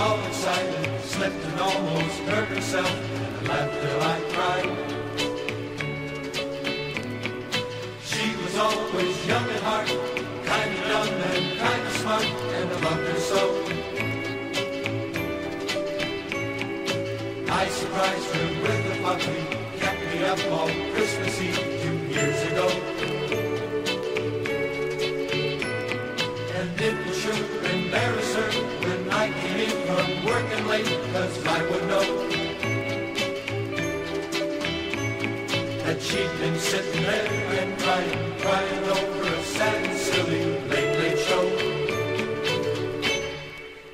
all excited, slipped and almost hurt herself, and laughed till I cried. She was always young at heart, kind of dumb and kind of smart, and I loved her so. I surprised her with a puppy, kept me up all Christmas Eve two years ago. working late, cause I would know that she'd been sitting there and crying, crying over a sad, silly late, late show.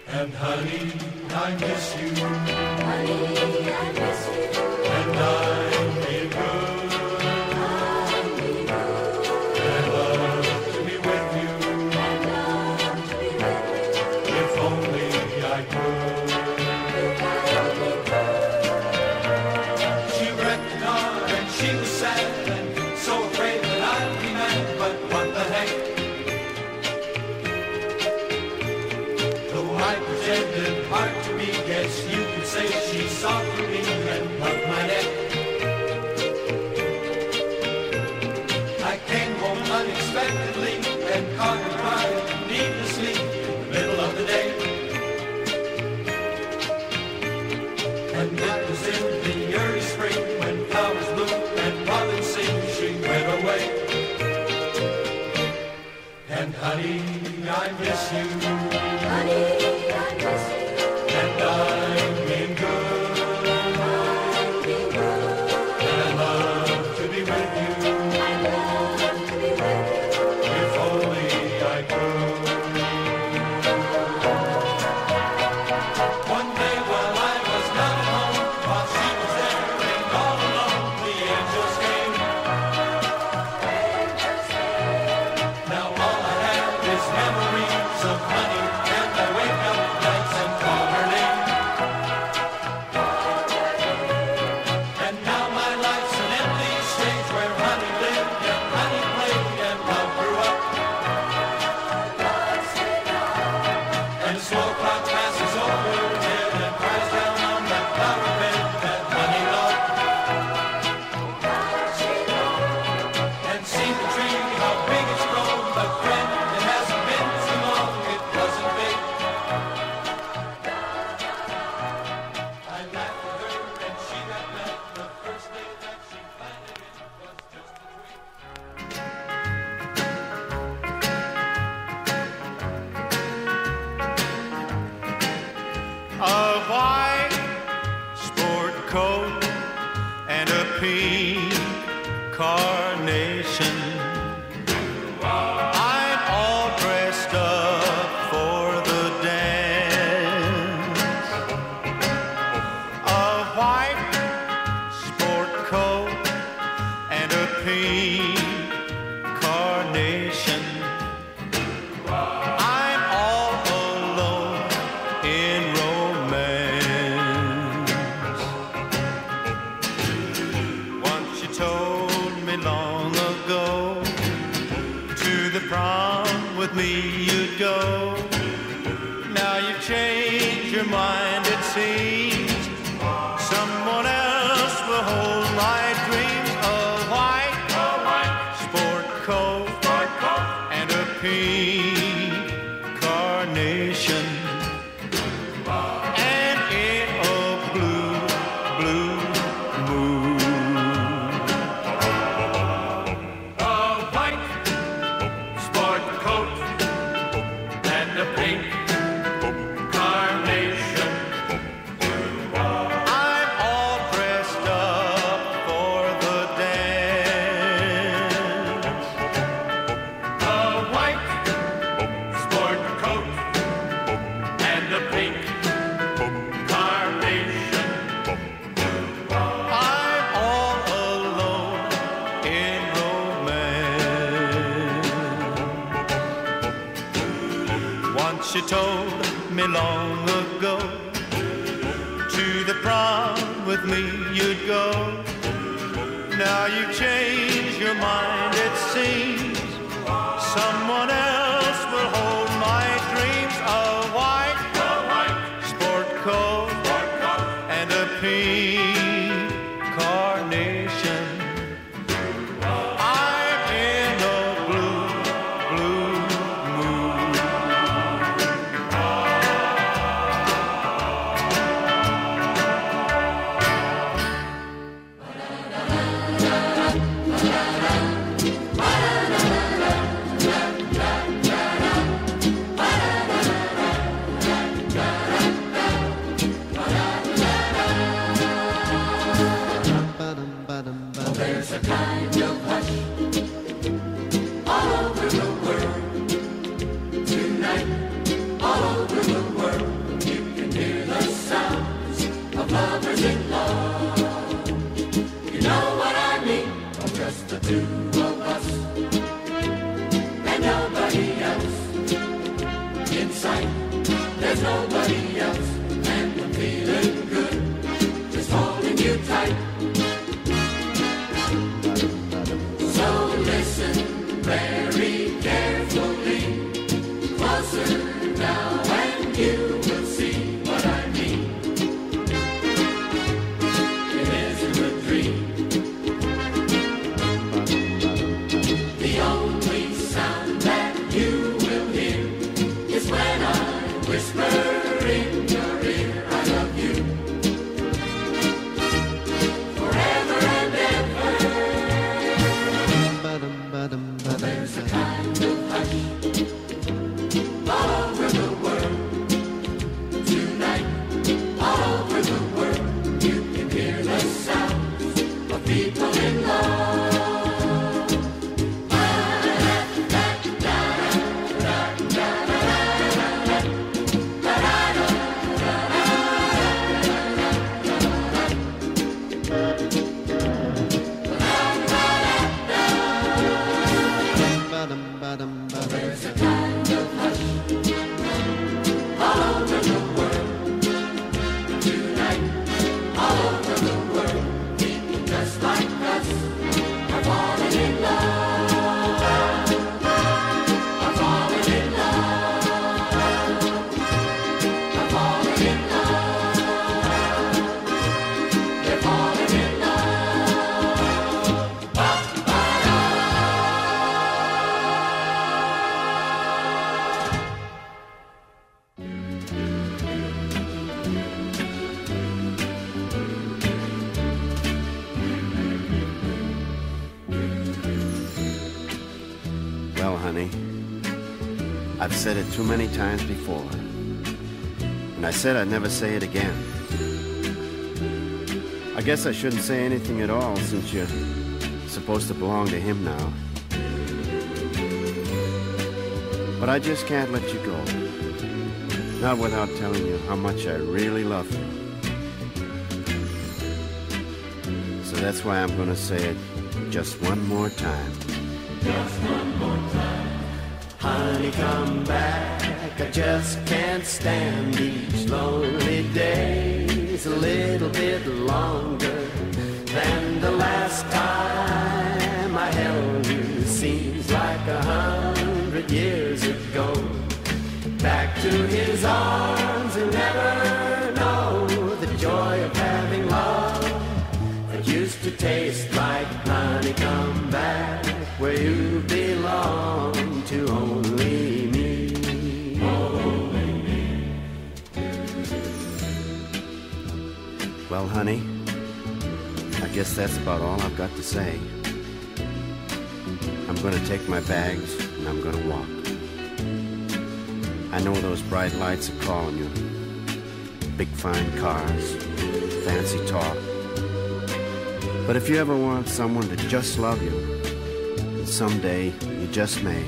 And honey, I miss you. Honey, I miss you. And I'm may go. Said it too many times before. And I said I'd never say it again. I guess I shouldn't say anything at all since you're supposed to belong to him now. But I just can't let you go. Not without telling you how much I really love you. So that's why I'm to say it just one more time. Honey, come back. I just can't stand each lonely day's a little bit longer than the last time I held you. Seems like a hundred years ago. Back to his arms Well, honey, I guess that's about all I've got to say. I'm gonna take my bags and I'm gonna walk. I know those bright lights are calling you. Big fine cars, fancy talk. But if you ever want someone to just love you, and someday you just may,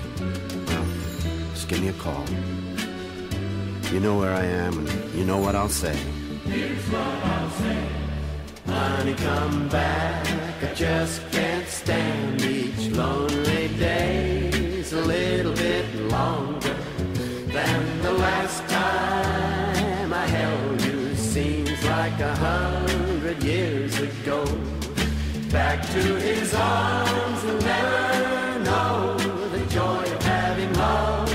well, just give me a call. You know where I am, and you know what I'll say. Here's what I'll say. Honey, come back. I just can't stand each lonely day. It's a little bit longer than the last time I held you. Seems like a hundred years ago. Back to his arms and never know oh, the joy of having love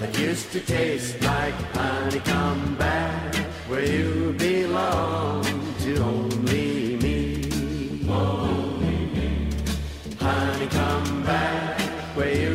that used to taste like honey. Come back where you belong to only me. Honey, come back where you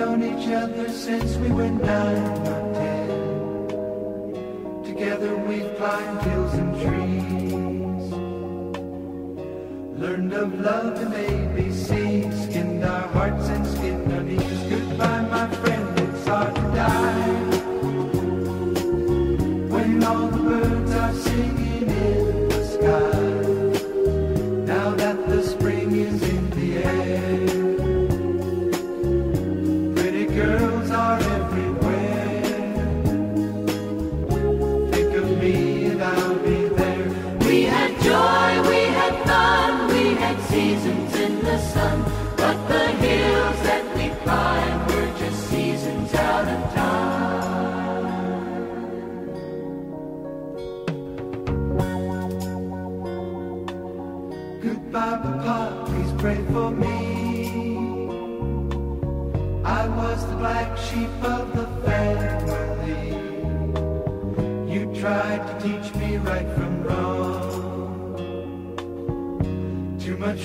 known each other since we were nine or ten. Together we've climbed hills and trees, learned of love and age.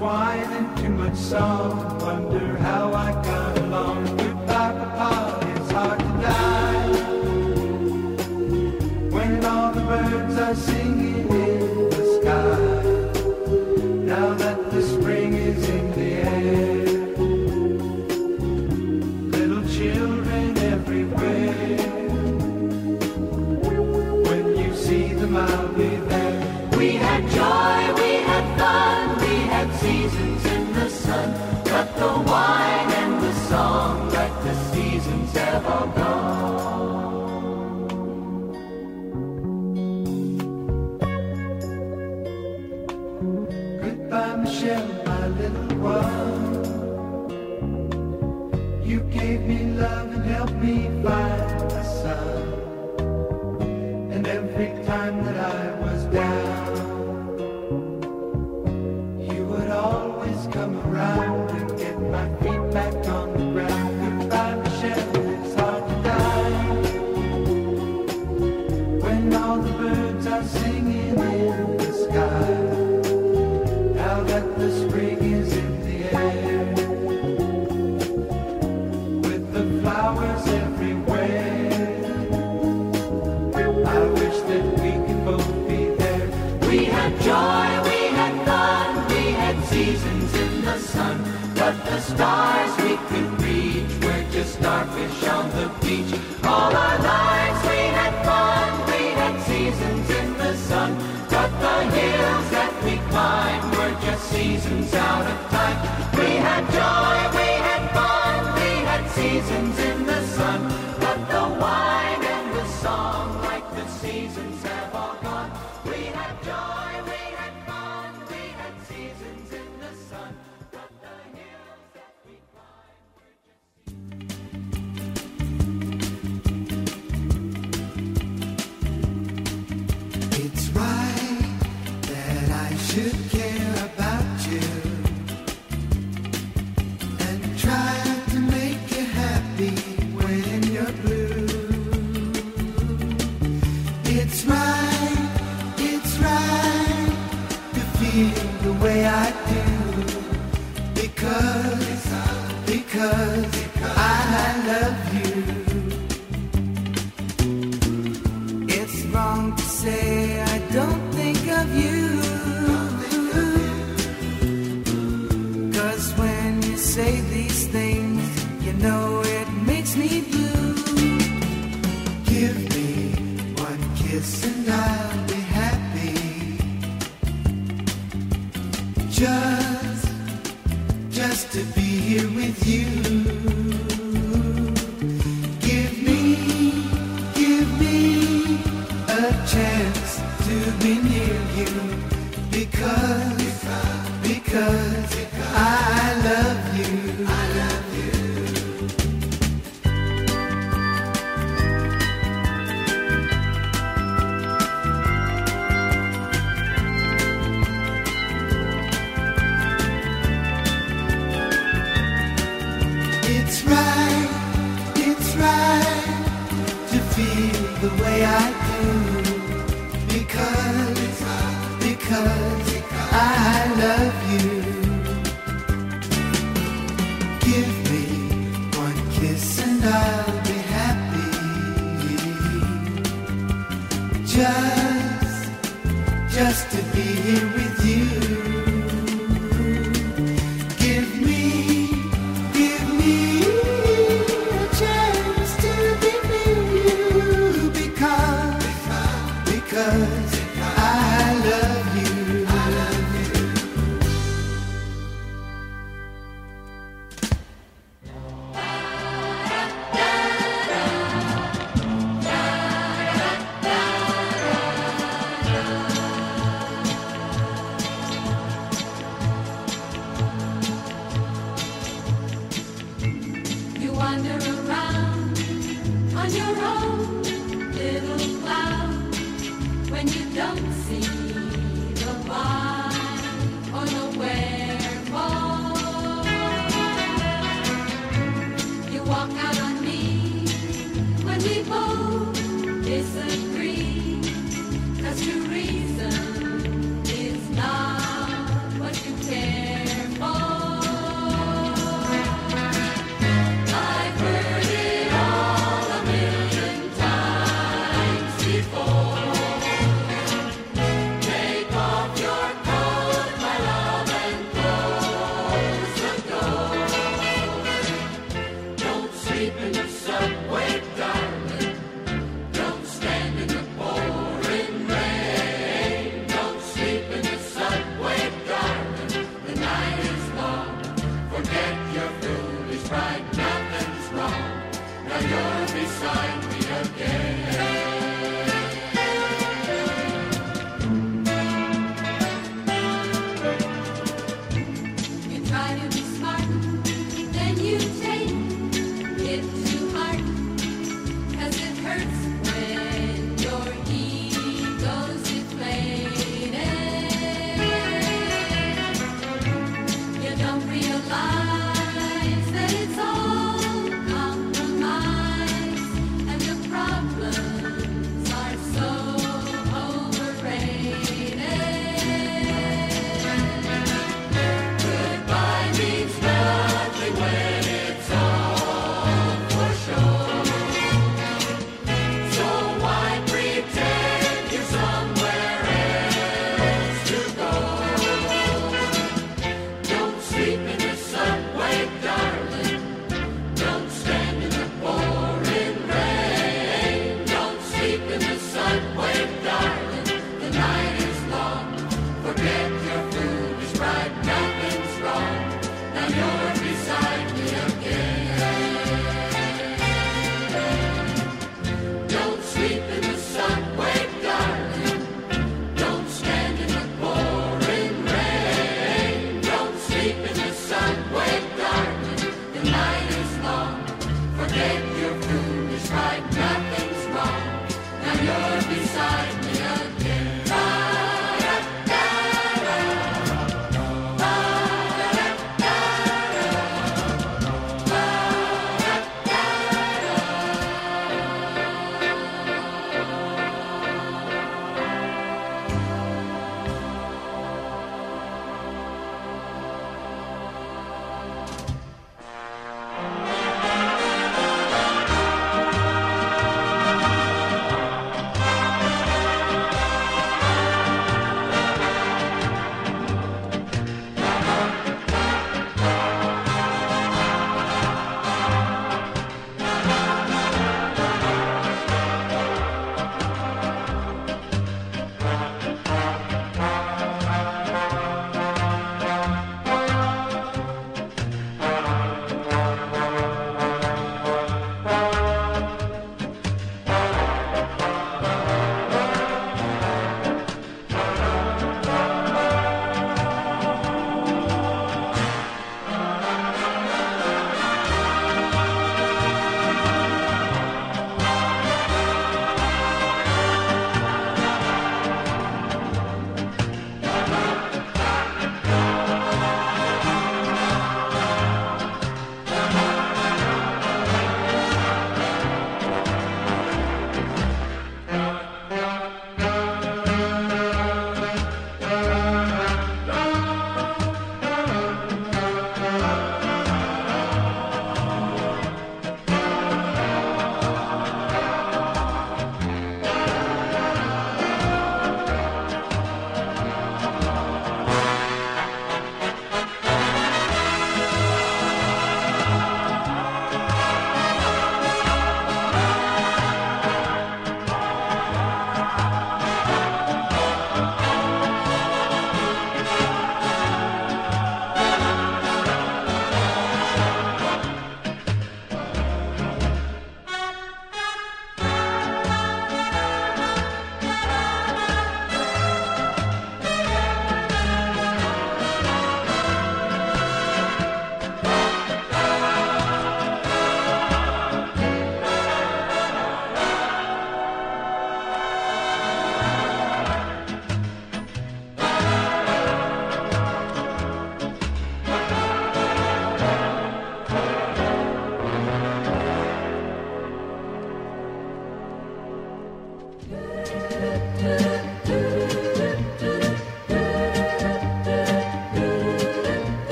wine and too much salt. Wonder how I oh, God.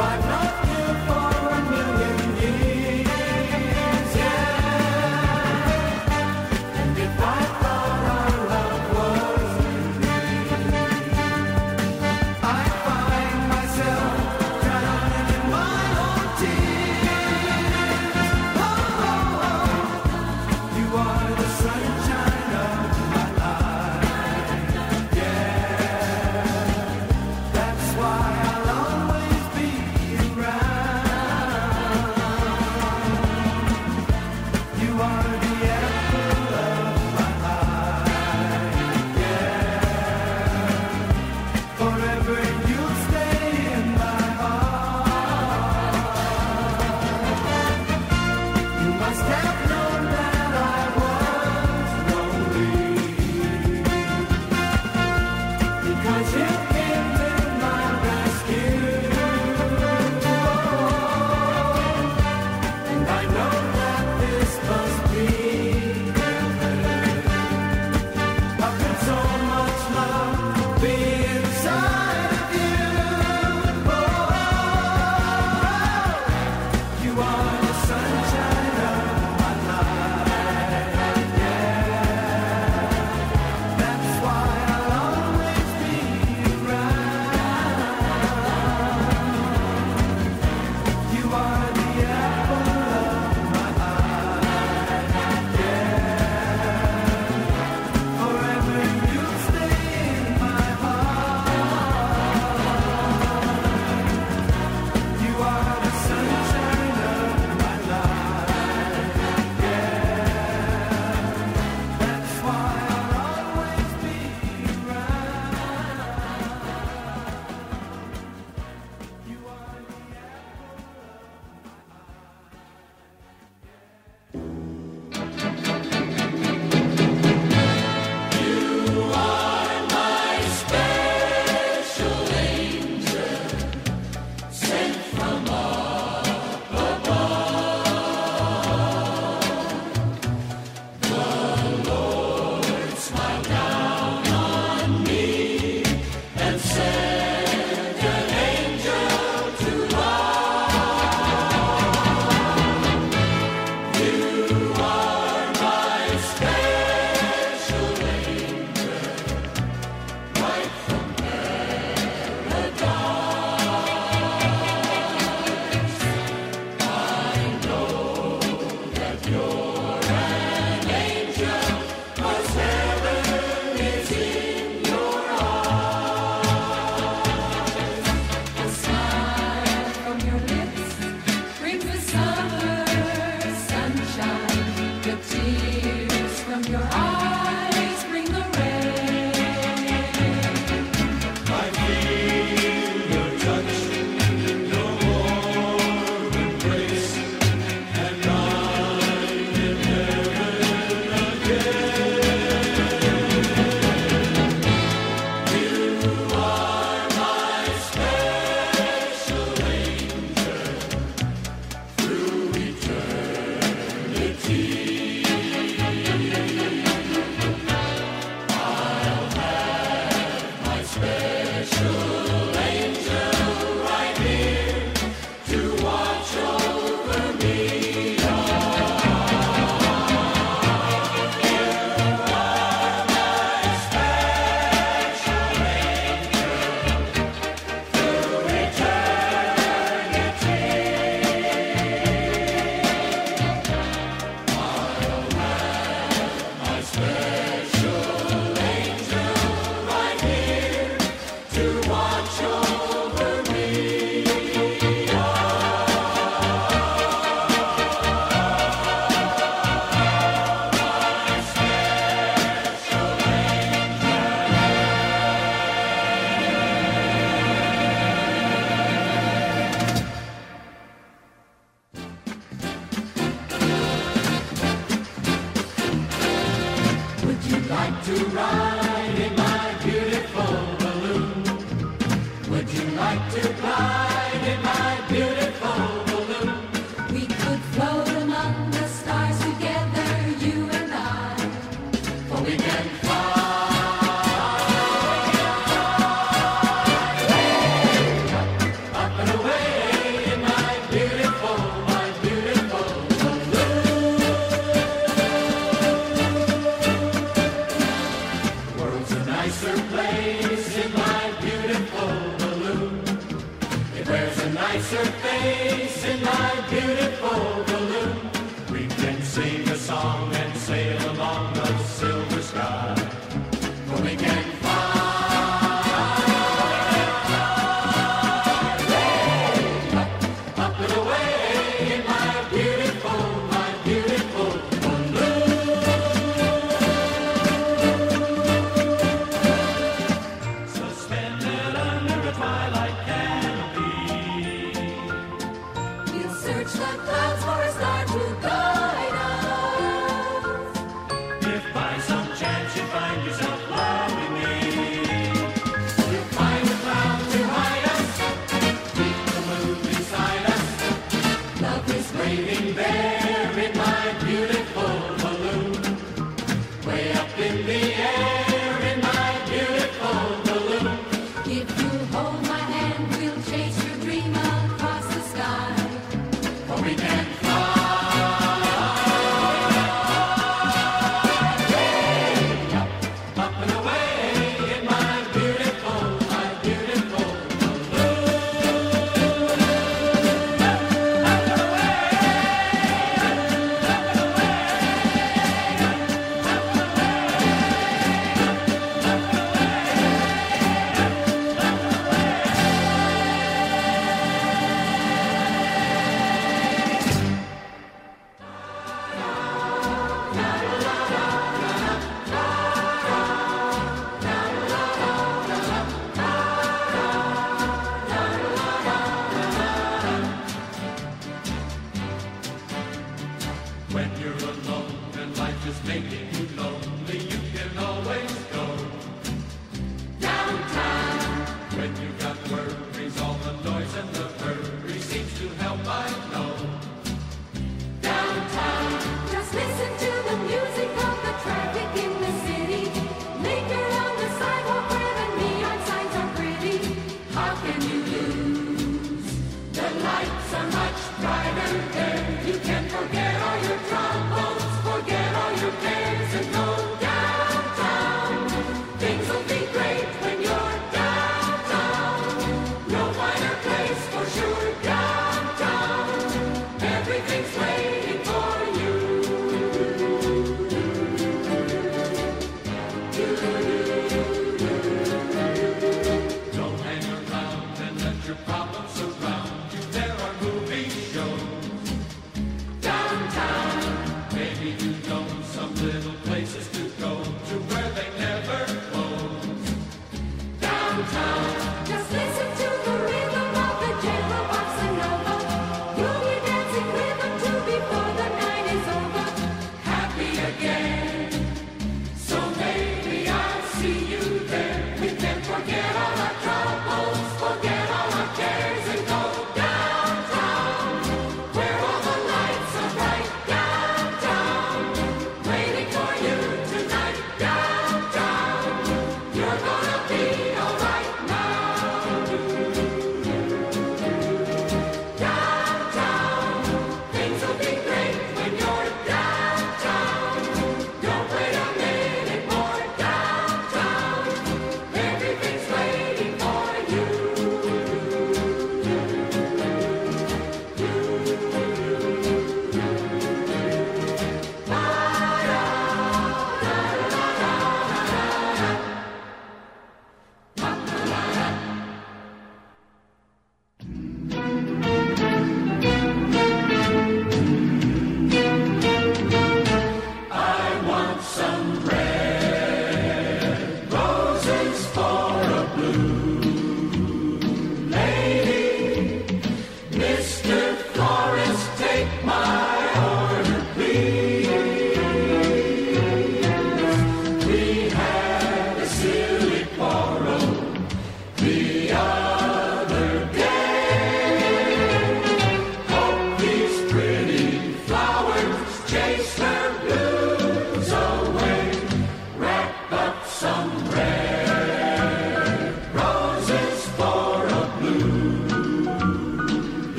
I've loved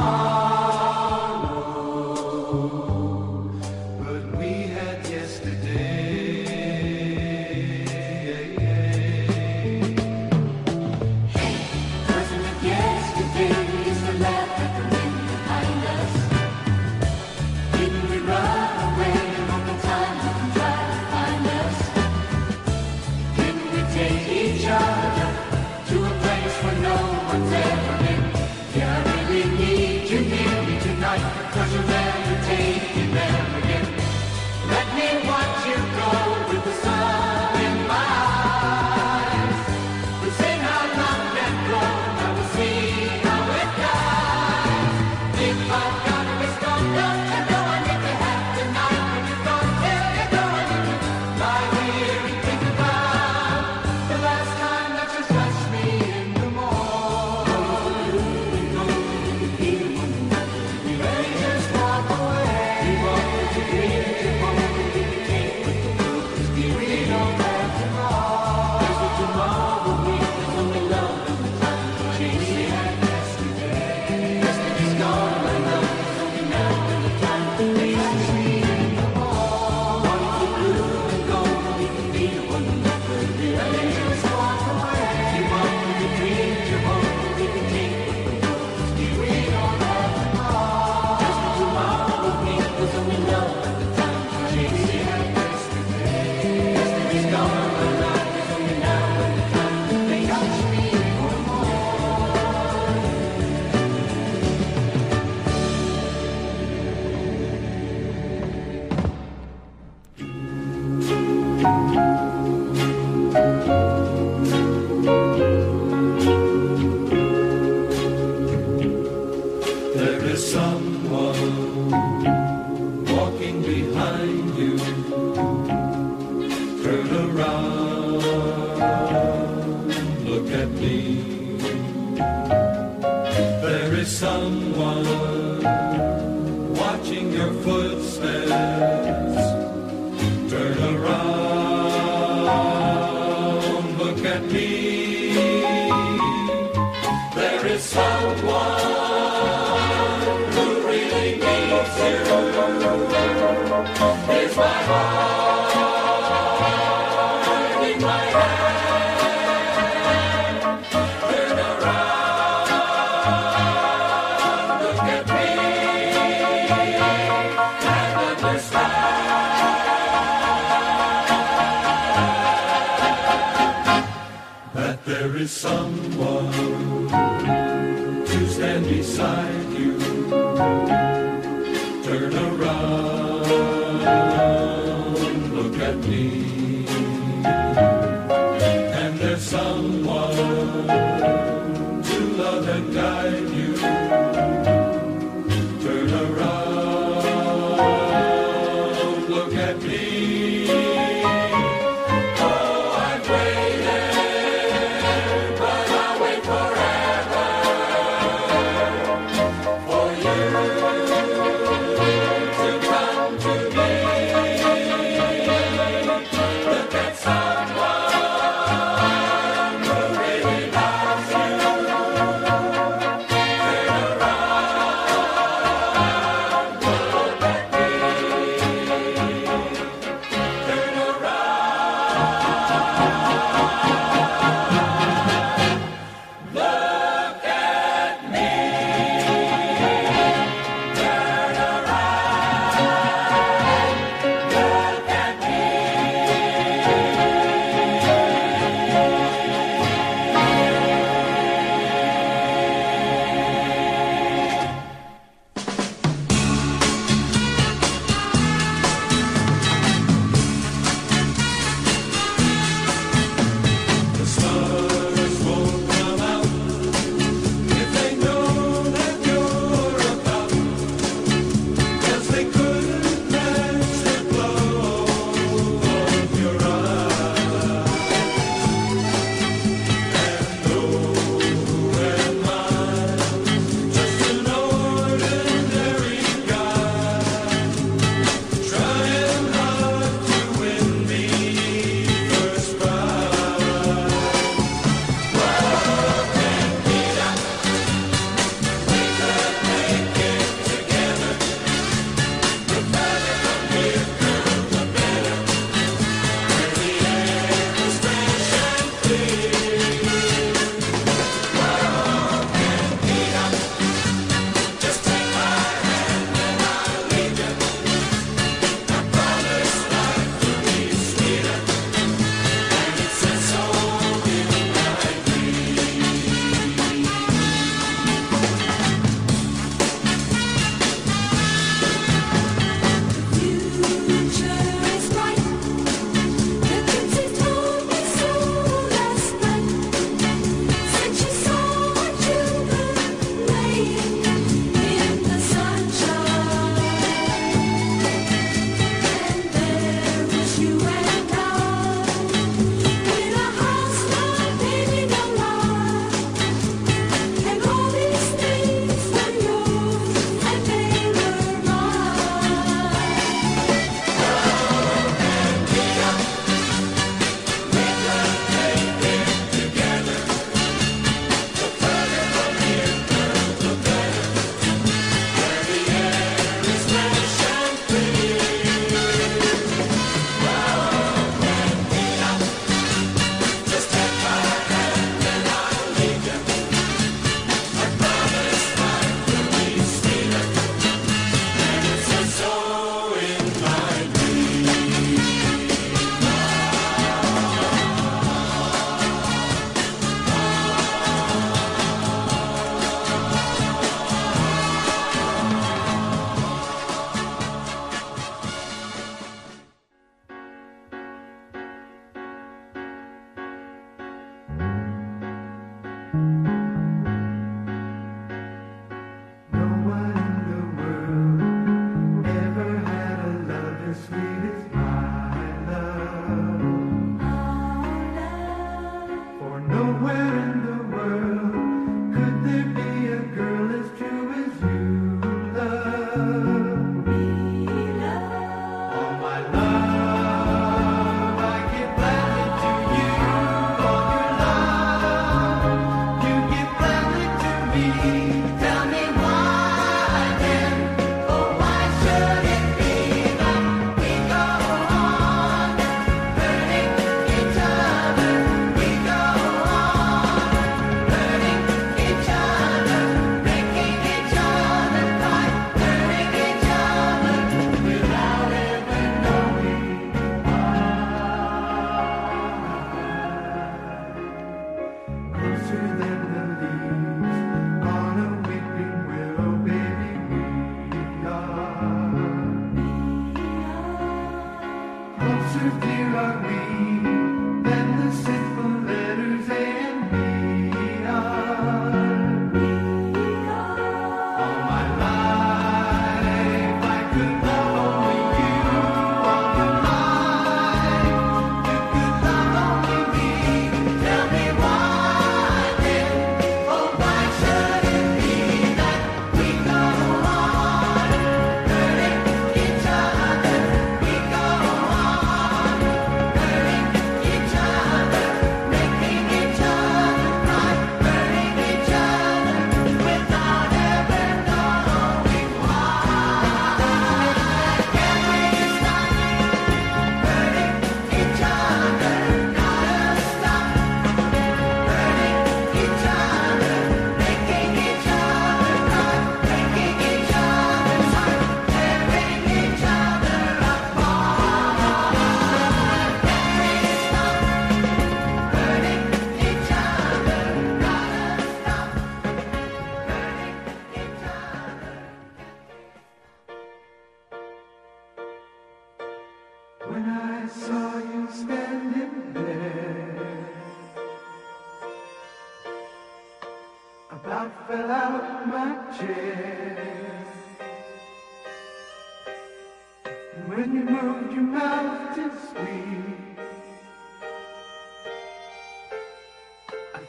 have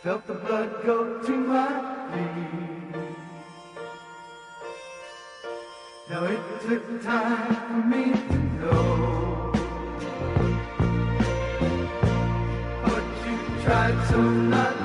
Felt the blood go to my feet. Now it took time for me to know. But you tried so not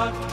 that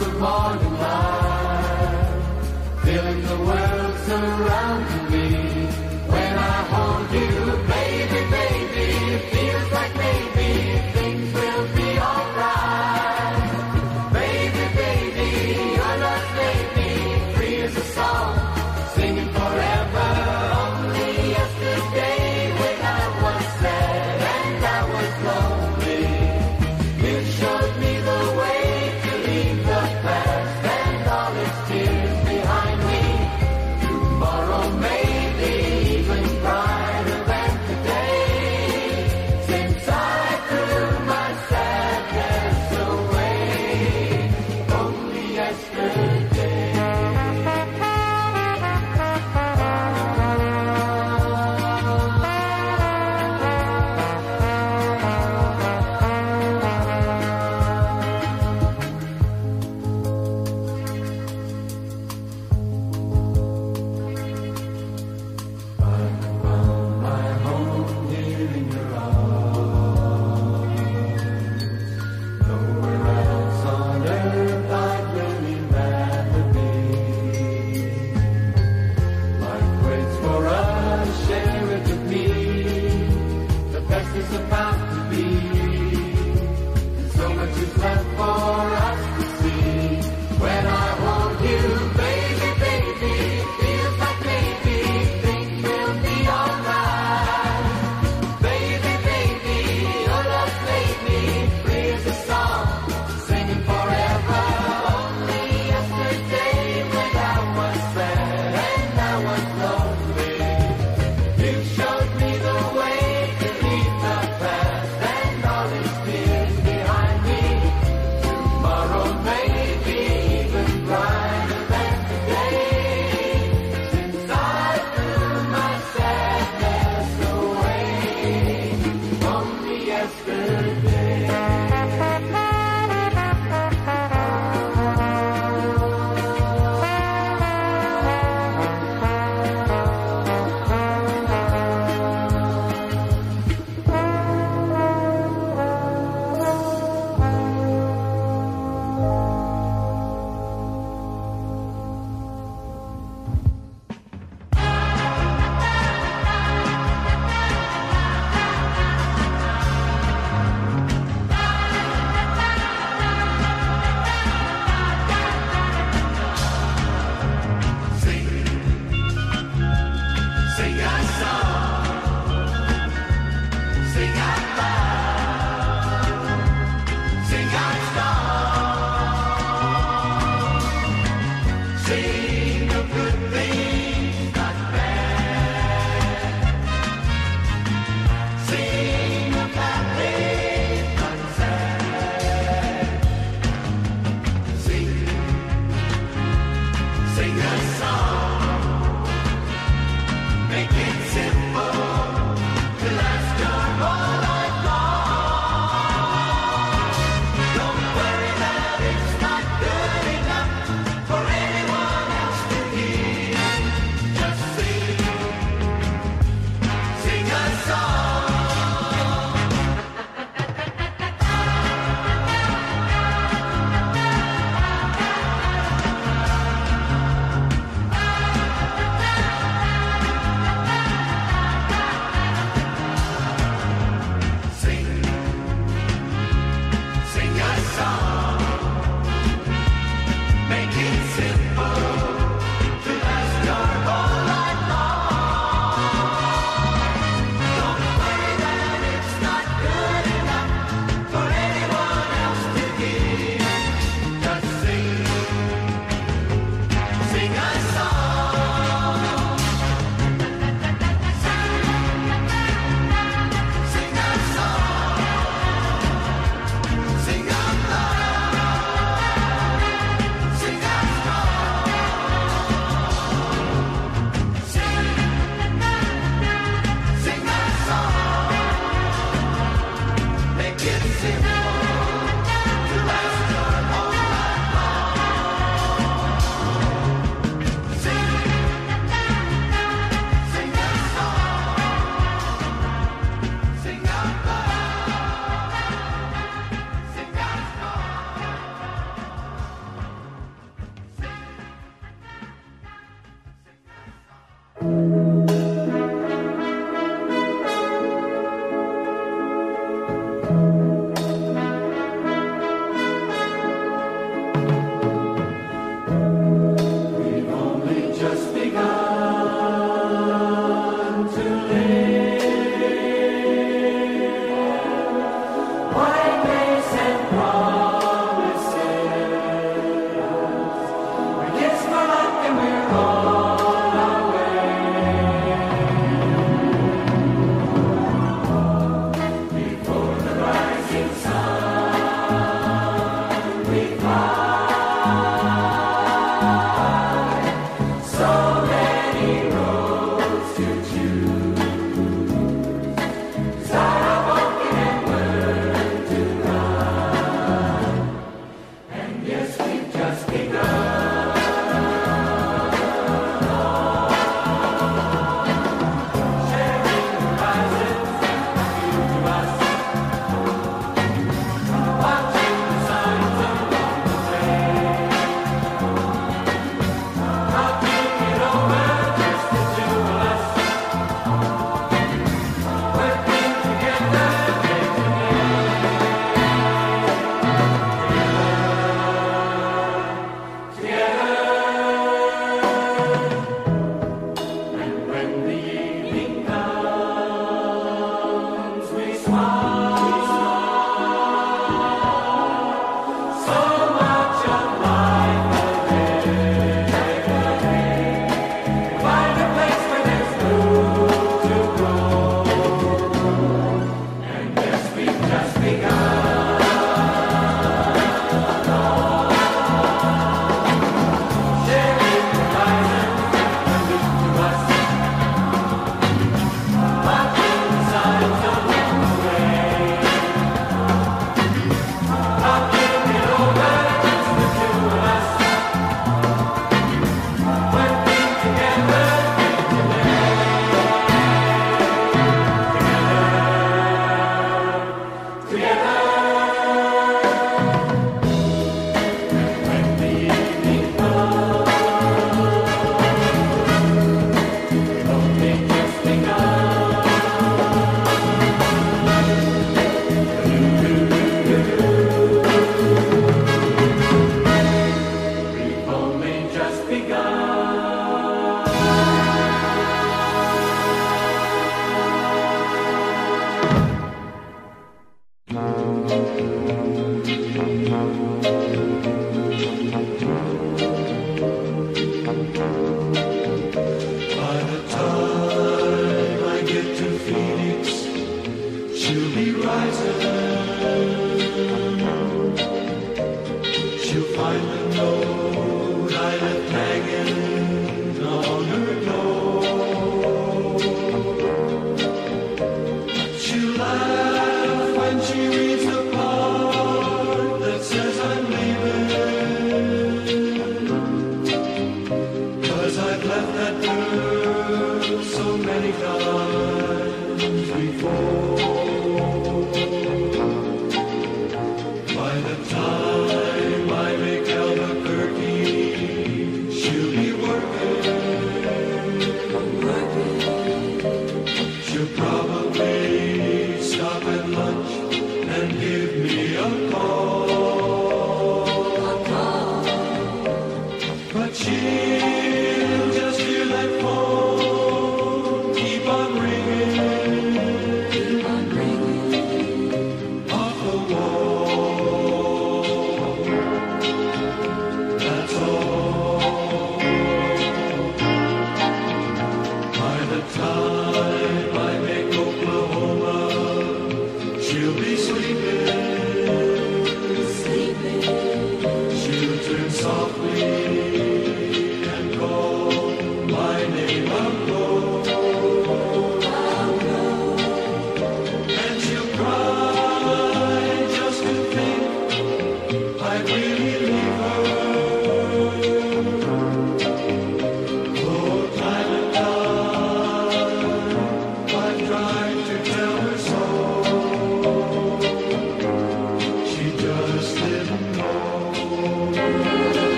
of morning light,